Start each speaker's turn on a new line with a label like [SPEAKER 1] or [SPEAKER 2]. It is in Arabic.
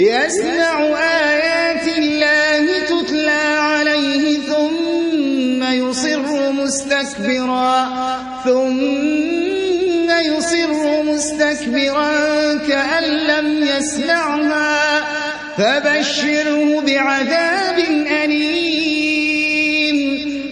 [SPEAKER 1] يسمع آيات الله تتلى عليه ثم يصر مستكبرا ثم يصر مستكبرا كأن لم يسمعها فبشره بعذاب